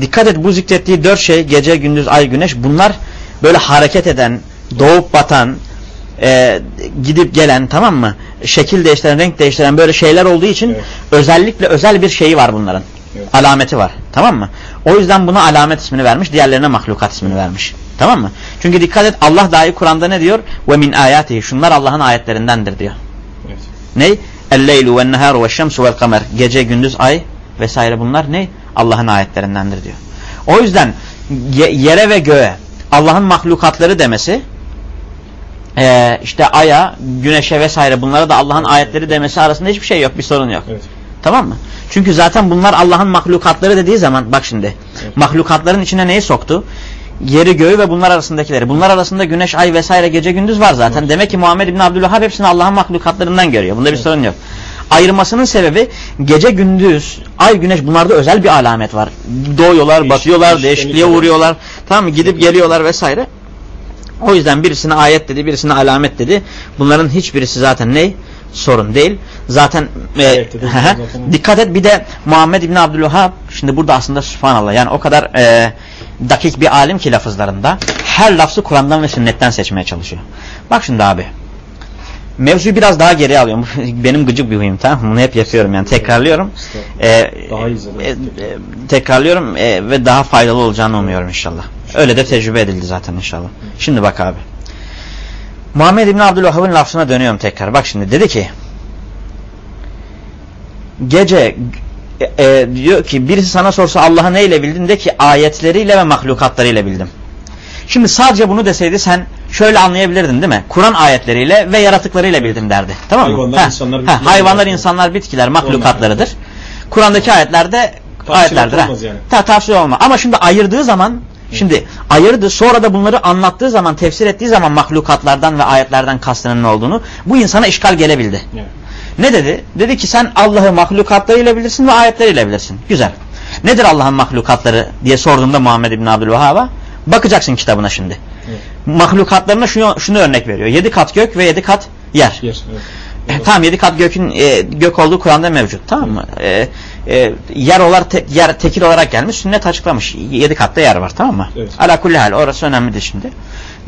dikkat et bu zikrettiği dört şey gece gündüz ay güneş bunlar böyle hareket eden doğup batan e, gidip gelen tamam mı şekil değiştiren renk değiştiren böyle şeyler olduğu için Evet. özellikle özel bir şeyi var bunların Evet. alameti var tamam mı o yüzden buna alamet ismini vermiş diğerlerine mahlukat ismini vermiş tamam mı çünkü dikkat et Allah dahi Kur'an'da ne diyor ve min ayatihi şunlar Allah'ın ayetlerindendir diyor Evet. ne? El-leylu ve neharu ve şemsu vel kamer. Gece, gündüz, ay vesaire bunlar ne? Allah'ın ayetlerindendir diyor. O yüzden ye- yere ve göğe Allah'ın mahlukatları demesi eee, işte aya, güneşe vesaire bunlara da Allah'ın ayetleri demesi arasında hiçbir şey yok. Bir sorun yok. Evet. Tamam mı? Çünkü zaten bunlar Allah'ın mahlukatları dediği zaman bak şimdi Evet. mahlukatların içine neyi soktu? Yeri göğü ve bunlar arasındakileri. Bunlar arasında güneş, ay vesaire gece gündüz var zaten. Evet. Demek ki Muhammed İbni Abdülvahhab hepsini Allah'ın mahlukatlarından görüyor. Bunda bir Evet. sorun yok. Ayırmasının sebebi gece gündüz, ay güneş bunlarda özel bir alamet var. Doğuyorlar, batıyorlar, değişikliğe uğruyorlar. Tamam mı? Gidip geliyorlar vesaire. O yüzden birisine ayet dedi, birisine alamet dedi. Bunların hiçbirisi zaten ne? Sorun değil. Zaten e, zaten- dikkat et bir de Muhammed İbni Abdülvahhab şimdi burada aslında subhanallah yani o kadar e, dakik bir alim ki lafızlarında her lafzı Kur'an'dan ve sünnetten seçmeye çalışıyor. Bak şimdi abi mevzuyu biraz daha geriye alıyorum. [LAUGHS] Benim gıcık bir huyum tamam? Bunu hep yapıyorum yani tekrarlıyorum. Estağfurullah. E, Daha iyi e, e, tekrarlıyorum e, ve daha faydalı olacağını umuyorum inşallah. Öyle de tecrübe edildi zaten inşallah. Şimdi bak abi. Muhammed İbni Abdülvahhab'ın lafzına dönüyorum tekrar. Bak şimdi dedi ki gece e, e, diyor ki birisi sana sorsa Allah'ı neyle bildin de ki ayetleriyle ve mahlukatlarıyla bildim. Şimdi sadece bunu deseydi sen şöyle anlayabilirdin değil mi? Kur'an ayetleriyle ve yaratıklarıyla bildim derdi. Tamam mı? Hayvanlar, insanlar, bitkiler. hayvanlar, insanlar, bitkiler, mahlukatlarıdır. Kur'an'daki ayetlerde ayetlerdir. ha. olmaz yani. Ta, tafsir olmaz. Ama şimdi ayırdığı zaman Şimdi ayırdı sonra da bunları anlattığı zaman tefsir ettiği zaman mahlukatlardan ve ayetlerden kastının ne olduğunu bu insana işgal gelebildi. Evet. Ne dedi? Dedi ki sen Allah'ı mahlukatlarıyla bilirsin ve ayetleriyle bilirsin. Güzel. Nedir Allah'ın mahlukatları diye sorduğunda Muhammed İbn Abdülvahhab'a bakacaksın kitabına şimdi. Evet. Mahlukatlarına şunu, şunu örnek veriyor. Yedi kat gök ve yedi kat yer. Yer. Evet. E, tamam yedi kat gökün e, gök olduğu Kur'an'da mevcut tamam mı? E, e, yer olarak te- yer tekil olarak gelmiş sünnet açıklamış. Yedi katta yer var tamam mı? Evet. Ala kulli hal orası önemlidir şimdi.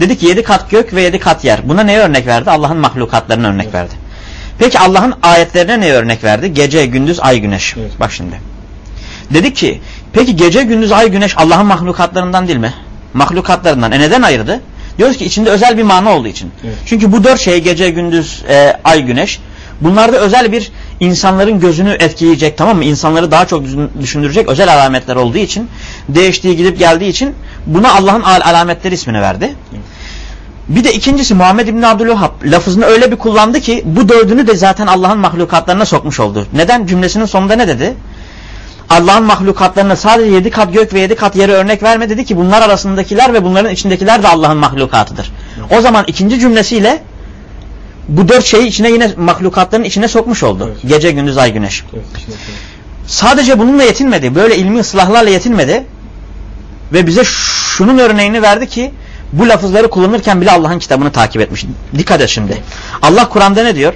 Dedi ki yedi kat gök ve yedi kat yer. Buna neye örnek verdi? Allah'ın mahlukatlarına örnek Evet. verdi. Peki Allah'ın ayetlerine neye örnek verdi? Gece, gündüz, ay, güneş. Evet. Bak şimdi. Dedi ki peki gece, gündüz, ay, güneş Allah'ın mahlukatlarından değil mi? Mahlukatlarından. E neden ayırdı? Diyoruz ki içinde özel bir mana olduğu için. Evet. Çünkü bu dört şey gece, gündüz, e, ay, güneş bunlarda özel bir insanların gözünü etkileyecek tamam mı? İnsanları daha çok düşün- düşündürecek özel alametler olduğu için değiştiği gidip geldiği için buna Allah'ın al- alametleri ismini verdi. Bir de ikincisi Muhammed İbni Abdülvahhab lafızını öyle bir kullandı ki bu dördünü de zaten Allah'ın mahlukatlarına sokmuş oldu. Neden? Cümlesinin sonunda ne dedi? Allah'ın mahlukatlarına sadece yedi kat gök ve yedi kat yere örnek verme dedi ki bunlar arasındakiler ve bunların içindekiler de Allah'ın mahlukatıdır. O zaman ikinci cümlesiyle bu dört şeyi içine yine mahlukatların içine sokmuş oldu. Evet. Gece, gündüz, ay, güneş. Evet. Sadece bununla yetinmedi. Böyle ilmi ıslahlarla yetinmedi. Ve bize şunun örneğini verdi ki bu lafızları kullanırken bile Allah'ın kitabını takip etmiş. Dikkat et şimdi. Allah Kur'an'da ne diyor?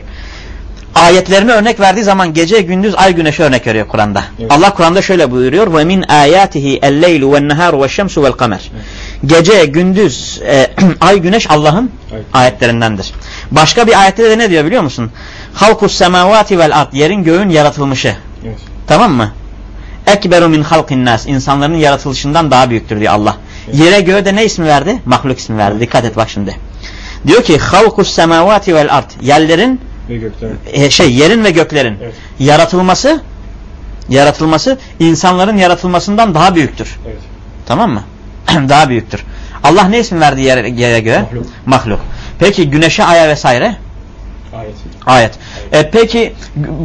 Ayetlerini örnek verdiği zaman gece, gündüz, ay, güneşe örnek veriyor Kur'an'da. Evet. Allah Kur'an'da şöyle buyuruyor. Ve min ayatihi el-leylu ve'n-neharu ve'ş-şemsu ve'l-kamer. Gece, gündüz, e, [CLEARS THROAT] ay, güneş Allah'ın Evet. ayetlerindendir. Başka bir ayette de ne diyor biliyor musun? Halkus semavati vel ard. Yerin göğün yaratılmışı. Evet. Tamam mı? Ekberu min halkin nas. İnsanların yaratılışından daha büyüktür diyor Allah. Evet. Yere göğe de ne ismi verdi? Mahluk ismi verdi. Dikkat et bak şimdi. Diyor ki halkus semavati vel ard. Yerlerin Ve gökten. e, şey yerin ve göklerin Evet. yaratılması yaratılması insanların yaratılmasından daha büyüktür. Evet. Tamam mı? [CLEARS THROAT] daha büyüktür. Allah ne ismi verdi yere, yere göğe? Mahluk. Mahluk. Peki güneşe aya vesaire? Ayet. Ayet. E, peki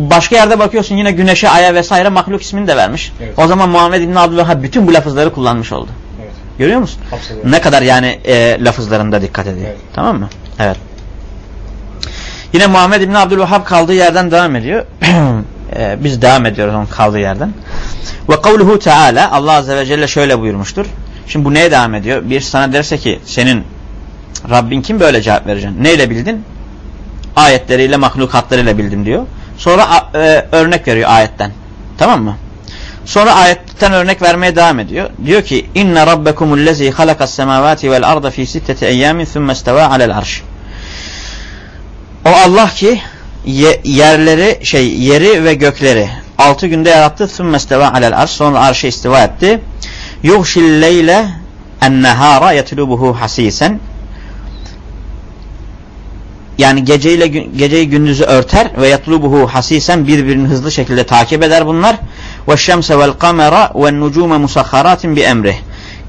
başka yerde bakıyorsun yine güneşe, aya vesaire mahluk ismini de vermiş. Evet. O zaman Muhammed İbn Abdülvahhab bütün bu lafızları kullanmış oldu. Evet. Görüyor musun? Kapsıyor. Ne kadar yani e, lafızlarında dikkat ediyor. Evet. Tamam mı? Evet. Yine Muhammed İbn Abdülvahhab kaldığı yerden devam ediyor. [CLEARS THROAT] E, biz devam ediyoruz onun kaldığı yerden. Ve kavluhu Teala Allah Azze ve Celle şöyle buyurmuştur. Şimdi bu neye devam ediyor? Bir sana derse ki senin Rabbin kim böyle cevap vereceksin? Neyle bildin? Ayetleriyle mahlukatlarıyla bildim diyor. Sonra e, örnek veriyor ayetten. Tamam mı? Sonra ayetten örnek vermeye devam ediyor. Diyor ki inne rabbekumul lezi halakas semavati vel arda fi sitteti eyyamin thumma isteva alel arş. O Allah ki ye- yerleri şey yeri ve gökleri altı günde yarattı. Thumma isteva alel arş. Sonra arşa istiva etti. Yughşil leyle en nehara yetlubuhu hasisen. Yani geceyle geceyi gündüzü örter ve yatlubuhu hasisen birbirini hızlı şekilde takip eder bunlar. Ve şemse vel kamera ve nucume musakharatin bi emrih.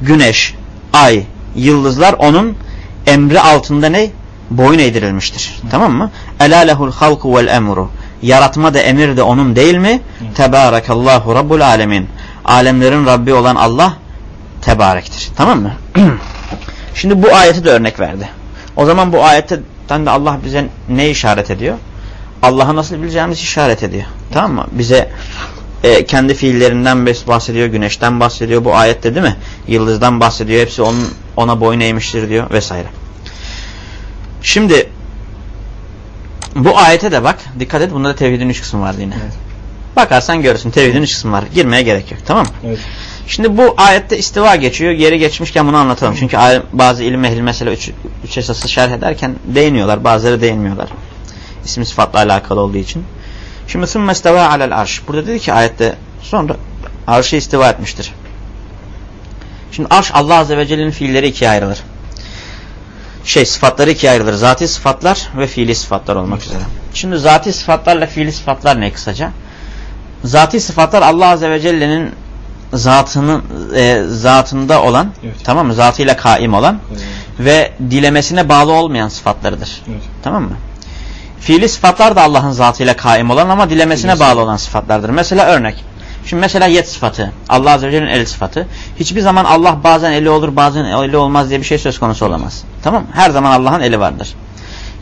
Güneş, ay, yıldızlar onun emri altında ne? Boyun eğdirilmiştir. Tamam mı? Ela lehul halku vel emru. Yaratma da emir de onun değil mi? Tebârekallahu rabbul alemin. Alemlerin Rabbi olan Allah tebarektir. Tamam mı? [CLEARS THROAT] Şimdi bu ayeti de örnek verdi. O zaman bu ayetten de Allah bize ne işaret ediyor? Allah'ı nasıl bileceğimizi işaret ediyor. Tamam mı? Bize e, kendi fiillerinden bahsediyor, güneşten bahsediyor. Bu ayette değil mi? Yıldızdan bahsediyor. Hepsi onun ona boyun eğmiştir diyor vesaire. Şimdi bu ayete de bak. Dikkat et. Bunda da tevhidin üç kısmı var yine. Evet. Bakarsan görürsün. Tevhidin üç kısmı var. Girmeye gerek yok. Tamam mı? Evet. Şimdi bu ayette istiva geçiyor. Geri geçmişken bunu anlatalım. Çünkü bazı ilim ehli mesela üç, üç esası şerh ederken değiniyorlar. Bazıları değinmiyorlar. İsim sıfatla alakalı olduğu için. Şimdi sümme isteva alel arş. Burada dedi ki ayette sonra arşı istiva etmiştir. Şimdi arş Allah Azze ve Celle'nin fiilleri ikiye ayrılır. Şey sıfatları ikiye ayrılır. Zati sıfatlar ve fiili sıfatlar olmak üzere. Şimdi zati sıfatlarla fiili sıfatlar ne kısaca? Zati sıfatlar Allah Azze ve Celle'nin zatının e, zatında olan Evet. tamam mı? Zatıyla kaim olan Evet. ve dilemesine bağlı olmayan sıfatlarıdır. Evet. Tamam mı? Fiili sıfatlar da Allah'ın zatıyla kaim olan ama dilemesine Dilesi. bağlı olan sıfatlardır. Mesela örnek. Şimdi mesela yet sıfatı. Allah Azze ve Celle'nin el sıfatı. Hiçbir zaman Allah bazen eli olur bazen eli olmaz diye bir şey söz konusu olamaz. Tamam? Her zaman Allah'ın eli vardır.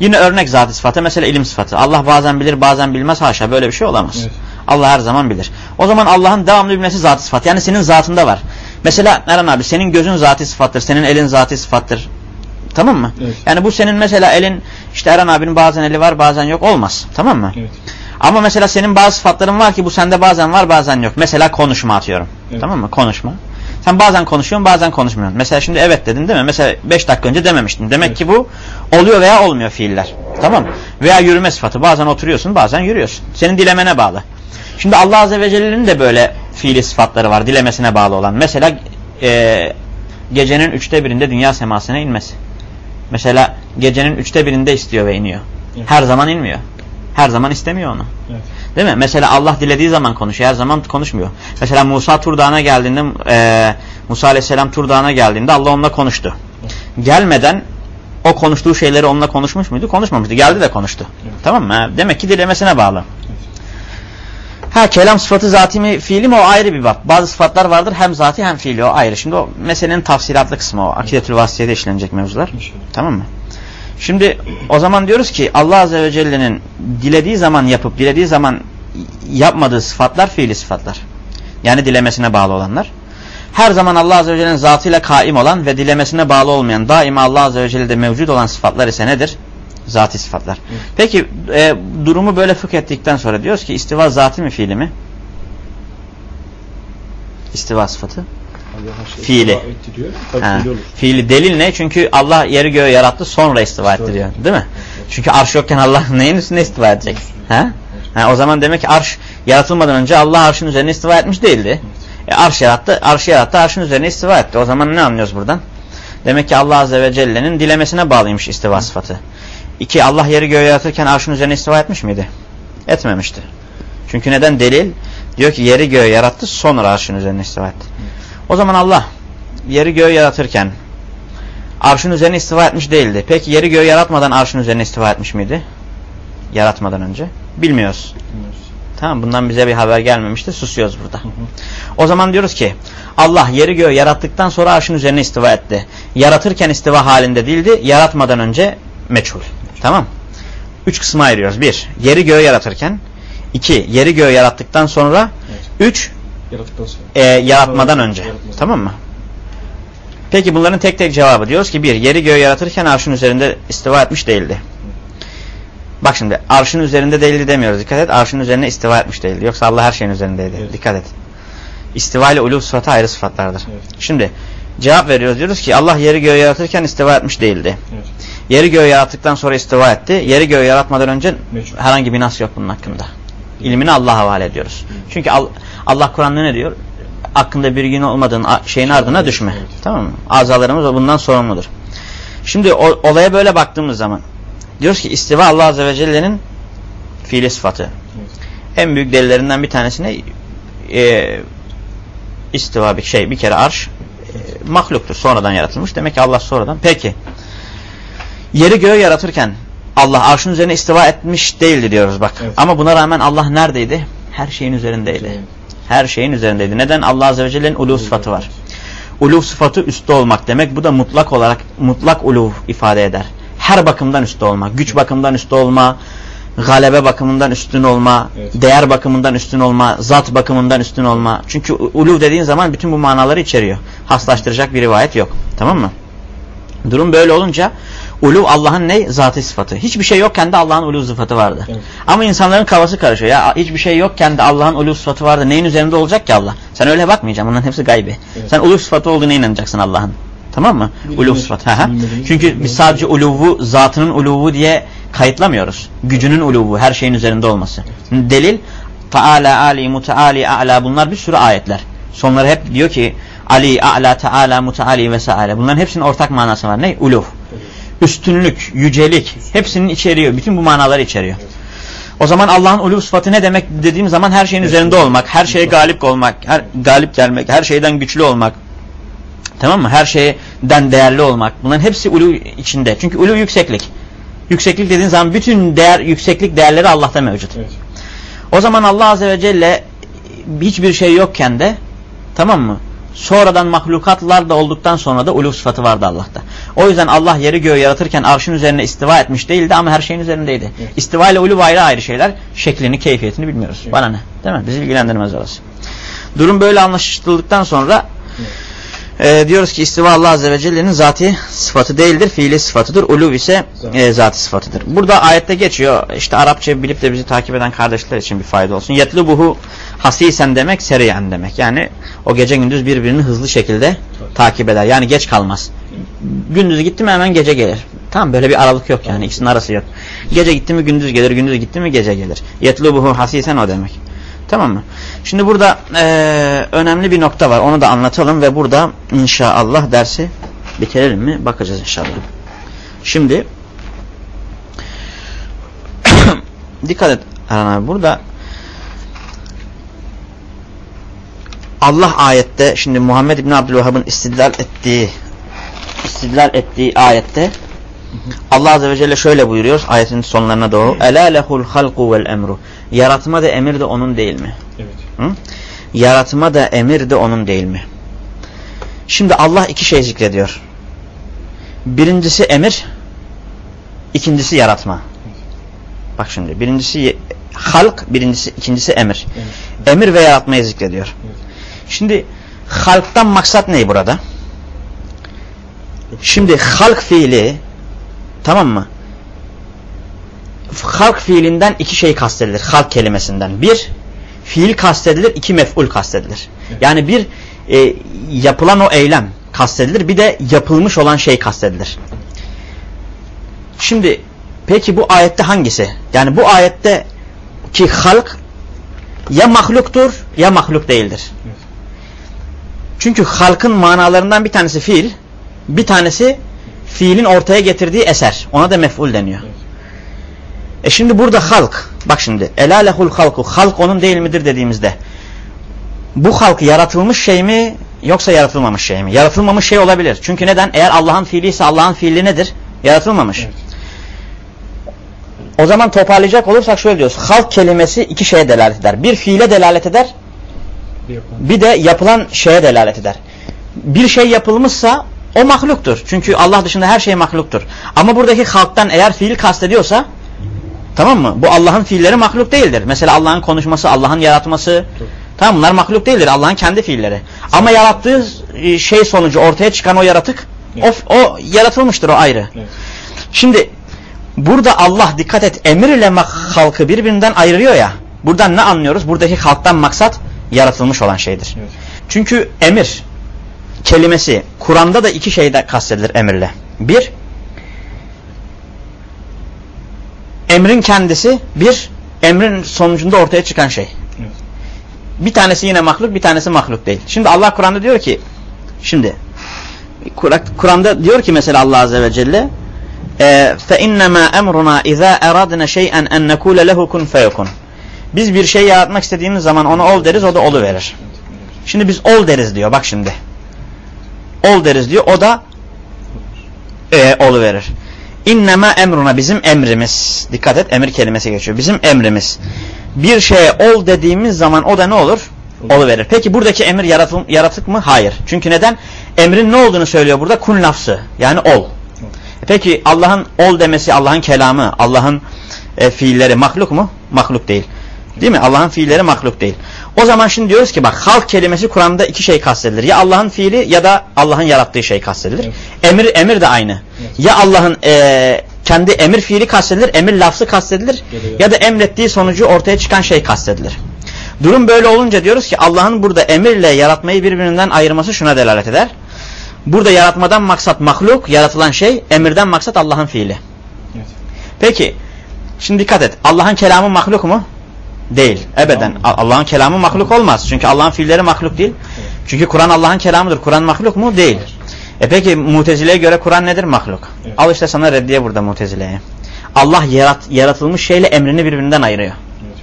Yine örnek zat sıfatı mesela ilim sıfatı. Allah bazen bilir bazen bilmez haşa böyle bir şey olamaz. Evet. Allah her zaman bilir. O zaman Allah'ın devamlı bilmesi zatı sıfat. Yani senin zatında var. Mesela Eren abi senin gözün zatı sıfattır. Senin elin zatı sıfattır. Tamam mı? Evet. Yani bu senin mesela elin işte Eren abinin bazen eli var bazen yok olmaz. Tamam mı? Evet. Ama mesela senin bazı sıfatların var ki bu sende bazen var bazen yok. Mesela konuşma atıyorum. Evet. Tamam mı? Konuşma. Sen bazen konuşuyorsun bazen konuşmuyorsun. Mesela şimdi evet dedin değil mi? Mesela 5 dakika önce dememiştin. Demek Evet. ki bu oluyor veya olmuyor fiiller. Tamam mı? Veya yürüme sıfatı. Bazen oturuyorsun bazen yürüyorsun. Senin dilemene bağlı. Şimdi Allah Azze ve Celle'nin de böyle fiili sıfatları var. Dilemesine bağlı olan. Mesela e, gecenin üçte birinde dünya semasına inmesi. Mesela gecenin üçte birinde istiyor ve iniyor. Evet. Her zaman inmiyor. Her zaman istemiyor onu. Evet. Değil mi? Mesela Allah dilediği zaman konuşuyor. Her zaman konuşmuyor. Mesela Musa Tur Dağı'na geldiğinde e, Musa Aleyhisselam Tur Dağı'na geldiğinde Allah onunla konuştu. Gelmeden o konuştuğu şeyleri onunla konuşmuş muydu? Konuşmamıştı. Geldi de konuştu. Evet. Tamam mı? Demek ki dilemesine bağlı. Evet. Ha kelam sıfatı zati mi fiili mi o ayrı bir bab. Bazı sıfatlar vardır hem zati hem fiili o ayrı. Şimdi o meselenin tafsilatlı kısmı o. Akidetül vasiyede işlenecek mevzular. İnşallah. Tamam mı? Şimdi o zaman diyoruz ki Allah Azze ve Celle'nin dilediği zaman yapıp dilediği zaman yapmadığı sıfatlar fiili sıfatlar. Yani dilemesine bağlı olanlar. Her zaman Allah Azze ve Celle'nin zatıyla kaim olan ve dilemesine bağlı olmayan daima Allah Azze ve Celle'de mevcut olan sıfatlar ise nedir? Zati sıfatlar. Evet. Peki e, durumu böyle fıkh ettikten sonra diyoruz ki istiva zati mi fiili mi? İstiva sıfatı. Fiili. Ha, fiili delil ne? Çünkü Allah yeri göğü yarattı sonra istiva etti diyor. Değil mi? Çünkü arş yokken Allah [LAUGHS] neyin üstüne istiva edecek? Ha? Ha, o zaman demek ki arş yaratılmadan önce Allah arşın üzerine istiva etmiş değildi. E, arş yarattı, arşı yarattı, arşın üzerine istiva etti. O zaman ne anlıyoruz buradan? Demek ki Allah Azze ve Celle'nin dilemesine bağlıymış istiva sıfatı. İki, Allah yeri göğü yaratırken arşın üzerine istiva etmiş miydi? Etmemişti. Çünkü neden? Delil diyor ki yeri göğü yarattı sonra arşın üzerine istiva etti. O zaman Allah yeri göğü yaratırken arşın üzerine istiva etmiş değildi. Peki yeri göğü yaratmadan arşın üzerine istiva etmiş miydi? Yaratmadan önce. Bilmiyoruz. Bilmiyoruz. Tamam bundan bize bir haber gelmemişti. Susuyoruz burada. Hı hı. O zaman diyoruz ki Allah yeri göğü yarattıktan sonra arşın üzerine istiva etti. Yaratırken istiva halinde değildi. Yaratmadan önce meçhul. Tamam. Üç kısma ayırıyoruz. Bir, yeri göğü yaratırken. iki yeri göğü yarattıktan sonra. Evet. Üç, Yarattıktan sonra. e, yaratmadan önce. Yaratmadan. Tamam mı? Peki bunların tek tek cevabı diyoruz ki bir, yeri göğü yaratırken arşın üzerinde istiva etmiş değildi. Bak şimdi arşın üzerinde değildi demiyoruz. Dikkat et arşın üzerine istiva etmiş değildi. Yoksa Allah her şeyin üzerindeydi. Evet. Dikkat et. İstiva ile uluv sıfatı ayrı sıfatlardır. Evet. Şimdi cevap veriyoruz diyoruz ki Allah yeri göğü yaratırken istiva etmiş değildi. Evet. Yeri göğü yarattıktan sonra istiva etti. Yeri göğü yaratmadan önce Meçhul. herhangi bir nas yok bunun hakkında. İlmini Allah'a havale ediyoruz. Çünkü Al- Allah Kur'an'da ne diyor? Hakkında bir gün olmadığın şeyin ardına düşme. Tamam mı? Azalarımız bundan sorumludur. Şimdi olaya böyle baktığımız zaman diyoruz ki istiva Allah Azze ve Celle'nin fiili sıfatı. En büyük delillerinden bir tanesine e, istiva bir şey bir kere arş e, mahluktur. Sonradan yaratılmış. Demek ki Allah sonradan. Peki yeri göğü yaratırken Allah arşın üzerine istiva etmiş değildi diyoruz bak. Evet. Ama buna rağmen Allah neredeydi? Her şeyin üzerindeydi. Evet. Her şeyin üzerindeydi. Neden? Allah Azze ve Celle'nin uluv sıfatı var. Uluv sıfatı üstte olmak demek. Bu da mutlak olarak mutlak uluv ifade eder. Her bakımdan üstte olma. Güç bakımından üstte olma. Galebe bakımından üstün olma. Evet. Değer bakımından üstün olma. Zat bakımından üstün olma. Çünkü uluv dediğin zaman bütün bu manaları içeriyor. Haslaştıracak bir rivayet yok. Tamam mı? Durum böyle olunca uluv Allah'ın ne? Zatı sıfatı. Hiçbir şey yokken de Allah'ın uluv sıfatı vardı. Evet. Ama insanların kafası karışıyor. Ya hiçbir şey yokken de Allah'ın uluv sıfatı vardı. Neyin üzerinde olacak ki Allah? Sen öyle bakmayacaksın. Bunların hepsi gaybi. Evet. Sen uluv sıfatı olduğuna inanacaksın Allah'ın. Tamam mı? Bilmiyorum. Uluv sıfatı. Çünkü bilmiyorum. biz sadece uluvu, zatının uluvu diye kayıtlamıyoruz. Gücünün uluvu, her şeyin üzerinde olması. Delil, Taala, Ali, Muteali, A'la bunlar bir sürü ayetler. Sonları hep diyor ki Ali, A'la, Taala, Muteali vesaire. Bunların hepsinin ortak manası var. Ne? Uluv. Üstünlük, yücelik hepsinin içeriyor. Bütün bu manaları içeriyor. O zaman Allah'ın ulu sıfatı ne demek dediğim zaman her şeyin üzerinde olmak, her şeye galip olmak, her galip gelmek, her şeyden güçlü olmak. Tamam mı? Her şeyden değerli olmak. Bunların hepsi ulu içinde. Çünkü ulu yükseklik. Yükseklik dediğin zaman bütün değer yükseklik değerleri Allah'ta mevcut. Evet. O zaman Allah Azze ve Celle hiçbir şey yokken de tamam mı? Sonradan mahlukatlar da olduktan sonra da ulu sıfatı vardı Allah'ta. O yüzden Allah yeri göğü yaratırken arşın üzerine istiva etmiş değildi ama her şeyin üzerindeydi. Evet. İstiva ile ulu ayrı ayrı şeyler. Şeklini, keyfiyetini bilmiyoruz. Evet. Bana ne? Değil mi? Bizi ilgilendirmez orası. Durum böyle anlaşıldıktan sonra e, diyoruz ki istiva Allah Azze ve Celle'nin zati sıfatı değildir, fiili sıfatıdır. Ulu ise e, zati sıfatıdır. Burada ayette geçiyor. İşte Arapça bilip de bizi takip eden kardeşler için bir fayda olsun. Yetlubuhu hasisen demek, seriyen demek. Yani o gece gündüz birbirini hızlı şekilde takip eder. Yani geç kalmaz. Gündüz gitti mi hemen gece gelir. Tamam böyle bir aralık yok yani ikisinin arası yok. Gece gitti mi gündüz gelir, gündüz gitti mi gece gelir. Yetlubuhu hasisen o demek. Tamam mı? Şimdi burada eee, önemli bir nokta var. Onu da anlatalım ve burada inşallah dersi bitirelim mi? Bakacağız inşallah. Şimdi [COUGHS] dikkat et Erhan abi burada Allah ayette şimdi Muhammed İbni Abdülvahhab'ın istidlal ettiği istidlal ettiği ayette Allah Azze ve Celle şöyle buyuruyor ayetin sonlarına doğru Ela lehul halku vel emru Yaratma da emir de onun değil mi? Evet. Hı? Yaratma da emir de onun değil mi? Şimdi Allah iki şey zikrediyor. Birincisi emir, ikincisi yaratma. Bak şimdi birincisi halk, birincisi ikincisi emir. Evet. Emir ve yaratmayı zikrediyor. Evet. Şimdi halktan maksat ne burada? Şimdi halk fiili tamam mı? Halk fiilinden iki şey kastedilir. Halk kelimesinden. Bir, fiil kastedilir. iki mef'ul kastedilir. Yani bir e, yapılan o eylem kastedilir. Bir de yapılmış olan şey kastedilir. Şimdi peki bu ayette hangisi? Yani bu ayette ki halk ya mahluktur ya mahluk değildir. Çünkü halkın manalarından bir tanesi fiil, bir tanesi fiilin ortaya getirdiği eser. Ona da mef'ul deniyor. Evet. E şimdi burada halk, bak şimdi, ela lehul halku, halk onun değil midir dediğimizde, bu halk yaratılmış şey mi yoksa yaratılmamış şey mi? Yaratılmamış şey olabilir. Çünkü neden? Eğer Allah'ın fiili ise Allah'ın fiili nedir? Yaratılmamış. Evet. O zaman toparlayacak olursak şöyle diyoruz. Halk kelimesi iki şeye delalet eder. Bir fiile delalet eder, Bir de yapılan şeye delalet eder. Bir şey yapılmışsa o mahluktur. Çünkü Allah dışında her şey mahluktur. Ama buradaki halktan eğer fiil kastediyorsa tamam mı? Bu Allah'ın fiilleri mahluk değildir. Mesela Allah'ın konuşması, Allah'ın yaratması tamam bunlar mahluk değildir. Allah'ın kendi fiilleri. Ama yarattığı e, şey sonucu ortaya çıkan o yaratık Evet. o, o yaratılmıştır o ayrı. Evet. Şimdi burada Allah dikkat et emir ile halkı birbirinden ayırıyor ya. Buradan ne anlıyoruz? Buradaki halktan maksat yaratılmış olan şeydir. Evet. Çünkü emir kelimesi Kur'an'da da iki şeyde kastedilir emirle. Bir, emrin kendisi, bir, emrin sonucunda ortaya çıkan şey. Evet. Bir tanesi yine mahluk, bir tanesi mahluk değil. Şimdi Allah Kur'an'da diyor ki, şimdi Kur- Kur'an'da diyor ki mesela Allah Azze ve Celle e, فَاِنَّمَا اَمْرُنَا اِذَا اَرَادْنَا شَيْئًا اَنْ نَكُولَ لَهُ كُنْ فَيَكُنْ Biz bir şey yaratmak istediğimiz zaman ona ol deriz, o da olu verir. Şimdi biz ol deriz diyor, bak şimdi. Ol deriz diyor, o da e, olu verir. İnnema emruna bizim emrimiz. Dikkat et emir kelimesi geçiyor. Bizim emrimiz. Bir şeye ol dediğimiz zaman o da ne olur? Olu verir. Peki buradaki emir yaratım, yaratık mı? Hayır. Çünkü neden? Emrin ne olduğunu söylüyor burada? Kun lafzı. Yani ol. Peki Allah'ın ol demesi, Allah'ın kelamı, Allah'ın e, fiilleri mahluk mu? Mahluk değil. Değil mi? Allah'ın fiilleri mahluk değil. O zaman şimdi diyoruz ki bak halk kelimesi Kur'an'da iki şey kastedilir. Ya Allah'ın fiili ya da Allah'ın yarattığı şey kastedilir. Evet. Emir emir de aynı. Evet. Ya Allah'ın e, kendi emir fiili kastedilir, emir lafzı kastedilir Geliyor. ya da emrettiği sonucu ortaya çıkan şey kastedilir. Durum böyle olunca diyoruz ki Allah'ın burada emirle yaratmayı birbirinden ayırması şuna delalet eder. Burada yaratmadan maksat mahluk, yaratılan şey, emirden maksat Allah'ın fiili. Evet. Peki, şimdi dikkat et. Allah'ın kelamı mahluk mu? Değil. Ebeden. Allah'ın kelamı mahluk olmaz. Çünkü Allah'ın fiilleri mahluk değil. Çünkü Kur'an Allah'ın kelamıdır. Kur'an mahluk mu? Değil. E peki Mutezile'ye göre Kur'an nedir? Mahluk. Evet. Al işte sana reddiye burada Mutezile'ye. Allah yarat, yaratılmış şeyle emrini birbirinden ayırıyor. Evet.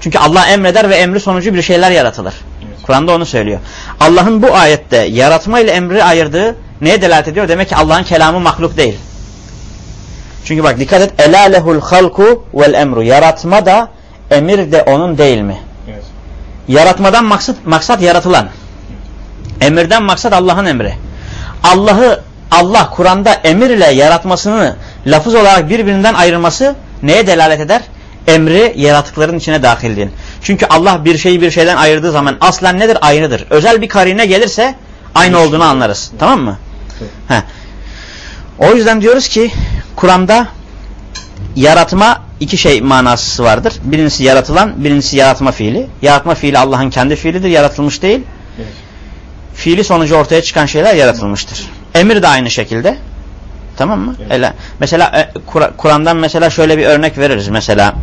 Çünkü Allah emreder ve emri sonucu bir şeyler yaratılır. Evet. Kur'an'da onu söylüyor. Allah'ın bu ayette yaratma ile emri ayırdığı neye delalet ediyor? Demek ki Allah'ın kelamı mahluk değil. Çünkü bak dikkat et. Ela lehul halku vel emru. Yaratma da emir de onun değil mi? Evet. Yaratmadan maksat, maksat yaratılan. Emirden maksat Allah'ın emri. Allah'ı Allah Kur'an'da emir ile yaratmasını lafız olarak birbirinden ayırması neye delalet eder? Emri yaratıkların içine dahildir. Çünkü Allah bir şeyi bir şeyden ayırdığı zaman aslen nedir? Aynıdır. Özel bir karine gelirse aynı olduğunu anlarız. Tamam mı? Heh. O yüzden diyoruz ki Kur'an'da yaratma iki şey manası vardır. Birincisi yaratılan, birincisi yaratma fiili. Yaratma fiili Allah'ın kendi fiilidir, yaratılmış değil. Evet. Fiili sonucu ortaya çıkan şeyler yaratılmıştır. Emir de aynı şekilde. Tamam mı? Evet. Öyle. Mesela e, Kur- Kur'an'dan mesela şöyle bir örnek veririz. Mesela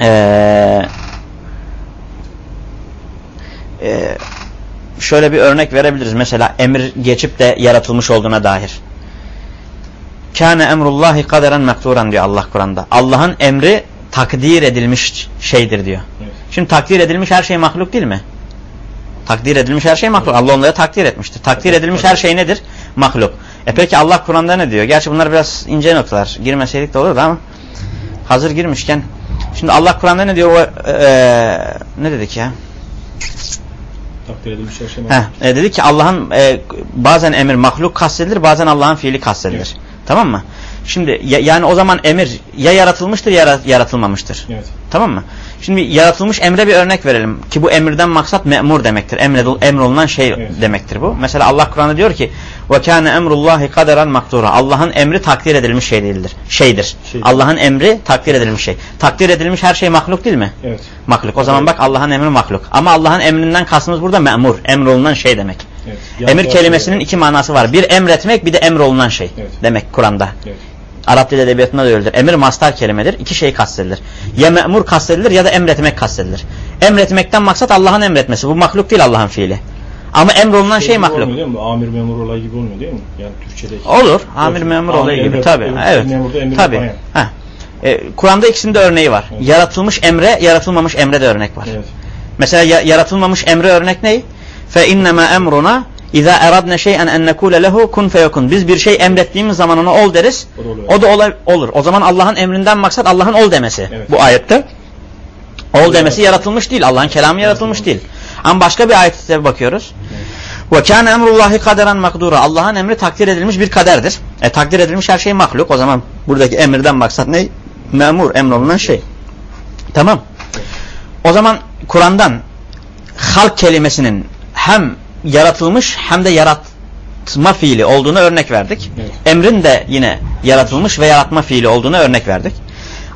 eee eee, şöyle bir örnek verebiliriz. Mesela emir geçip de yaratılmış olduğuna dair. Kâne emrullahi kaderen mekturan diyor Allah Kur'an'da. Allah'ın emri takdir edilmiş şeydir diyor. Evet. Şimdi takdir edilmiş her şey mahluk değil mi? Takdir edilmiş her şey mahluk. Allah onları takdir etmiştir. Takdir edilmiş her şey nedir? Mahluk. E peki Allah Kur'an'da ne diyor? Gerçi bunlar biraz ince noktalar. Girmeseydik de olurdu ama hazır girmişken. Şimdi Allah Kur'an'da ne diyor? O, e, ne dedik ya? Takdir edilmiş her şey Heh, e, dedi ki Allah'ın e, bazen emir mahluk kastedilir bazen Allah'ın fiili kastedilir. Evet. Tamam mı? Şimdi ya- yani o zaman emir ya yaratılmıştır ya yara- yaratılmamıştır. Evet. Tamam mı? Şimdi yaratılmış emre bir örnek verelim. Ki bu emirden maksat memur demektir. Emredil, emrolunan şey Evet. demektir bu. Mesela Allah Kur'an'da diyor ki ve kâne emrullahi kaderen maktura. Allah'ın emri takdir edilmiş şey değildir. Şeydir. Şeydir. Allah'ın emri takdir edilmiş şey. Takdir edilmiş her şey mahluk değil mi? Evet. Mahluk. O zaman Evet. bak Allah'ın emri mahluk. Ama Allah'ın emrinden kastımız burada memur. Emrolunan şey demek. Evet. Emir kelimesinin iki manası var. Bir emretmek bir de emrolunan şey Evet. demek Kur'an'da. Evet. Arap dil edebiyatında da öyledir. Emir mastar kelimedir. İki şey kastedilir. Ya memur kastedilir ya da emretmek kastedilir. Emretmekten maksat Allah'ın emretmesi. Bu mahluk değil Allah'ın fiili. Ama emrolunan şey gibi mahluk. Olmuyor değil mi? Amir memur olayı gibi olmuyor değil mi? Yani Türkçedeki. Olur. Amir memur Amir olayı gibi. emret- Tabii. emret- Evet. memurda emir Tabii. Heh. E, Kur'an'da ikisinde örneği var. Evet. Yaratılmış emre, yaratılmamış emre de örnek var. Evet. Mesela ya- yaratılmamış emre örnek ne? Fe innema emruna iza eradne şey'en en nekule lehu kun feyekun. Biz bir şey emrettiğimiz zaman ona ol deriz. O da. O olur. O zaman Allah'ın emrinden maksat Allah'ın ol demesi. Evet. Bu ayette. Ol demesi yaratılmış. değil. Allah'ın kelamı yaratılmış Yaratılmış. değil. Ama başka bir ayette bakıyoruz. Ve kâne emrullahi kaderen makdura. Allah'ın emri takdir edilmiş bir kaderdir. E takdir edilmiş her şey mahluk. O zaman buradaki emirden maksat ne? Memur, emrolunan şey. Tamam. O zaman Kur'an'dan halk kelimesinin hem yaratılmış hem de yaratma fiili olduğunu örnek verdik. Evet. Emrin de yine yaratılmış ve yaratma fiili olduğunu örnek verdik.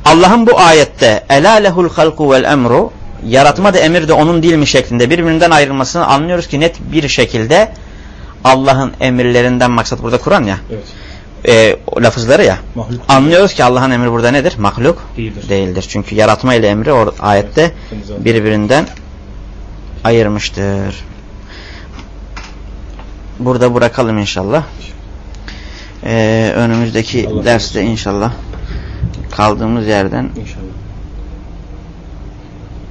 Allah'ın bu ayette elâ lehul halku vel emru yaratma da emir de onun değil mi şeklinde birbirinden ayrılmasını anlıyoruz ki net bir şekilde Allah'ın emirlerinden maksat burada Kur'an ya Evet. e, o lafızları ya Mahluk anlıyoruz ki Allah'ın emri burada nedir? Mahluk değildir. değildir. Çünkü yaratma ile emri o ayette Evet, birbirinden ayırmıştır. Burada bırakalım inşallah. Ee, önümüzdeki Allah derste inşallah kaldığımız yerden İnşallah.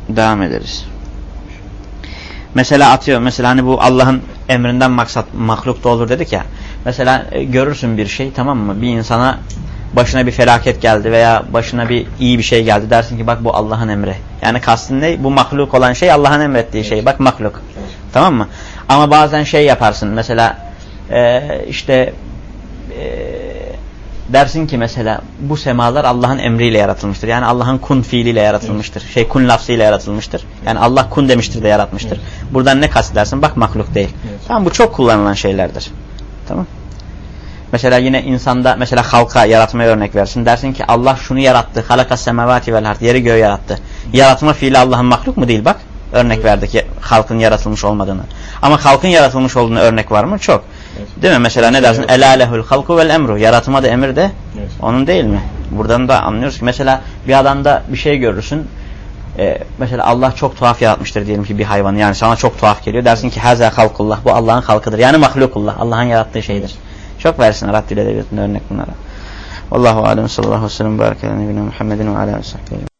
devam ederiz. Mesela atıyor mesela hani bu Allah'ın emrinden maksat mahluk da olur dedik ya. Mesela e, görürsün bir şey tamam mı? Bir insana başına bir felaket geldi veya başına bir iyi bir şey geldi. Dersin ki bak bu Allah'ın emri. Yani kastın ne? Bu mahluk olan şey Allah'ın emrettiği şey. Bak mahluk. Tamam mı? Ama bazen şey yaparsın. Mesela e, işte e, dersin ki mesela bu semalar Allah'ın emriyle yaratılmıştır. Yani Allah'ın kun fiiliyle yaratılmıştır. Şey kun lafzıyla yaratılmıştır. Yani Allah kun demiştir de yaratmıştır. Buradan ne kastedersin? Bak mahluk değil. Evet. Tamam bu çok kullanılan şeylerdir. Tamam. Mesela yine insanda mesela halka yaratmaya örnek versin. Dersin ki Allah şunu yarattı. Halakas semavati vel ard. Yeri göğü yarattı. Yaratma fiili Allah'ın mahluk mu değil bak. Örnek Evet. verdik halkın yaratılmış olmadığını. Ama halkın yaratılmış olduğunu örnek var mı? Çok. Evet. Değil mi? Mesela ne dersin? Ela lehul halku vel emru. Yaratma da emir de Evet. onun değil mi? Buradan da anlıyoruz ki mesela bir adamda bir şey görürsün. Ee, mesela Allah çok tuhaf yaratmıştır diyelim ki bir hayvanı. Yani sana çok tuhaf geliyor. Dersin ki haza halkullah. Bu Allah'ın halkıdır. Yani mahlukullah. Allah'ın yarattığı şeydir. Çok versin Arap dil edebiyatında örnek bunlara. Vallahu alem sallallahu aleyhi ve sellem. Barakatuhu. Nebine Muhammedin ve ala aleyhi ve sahbihi.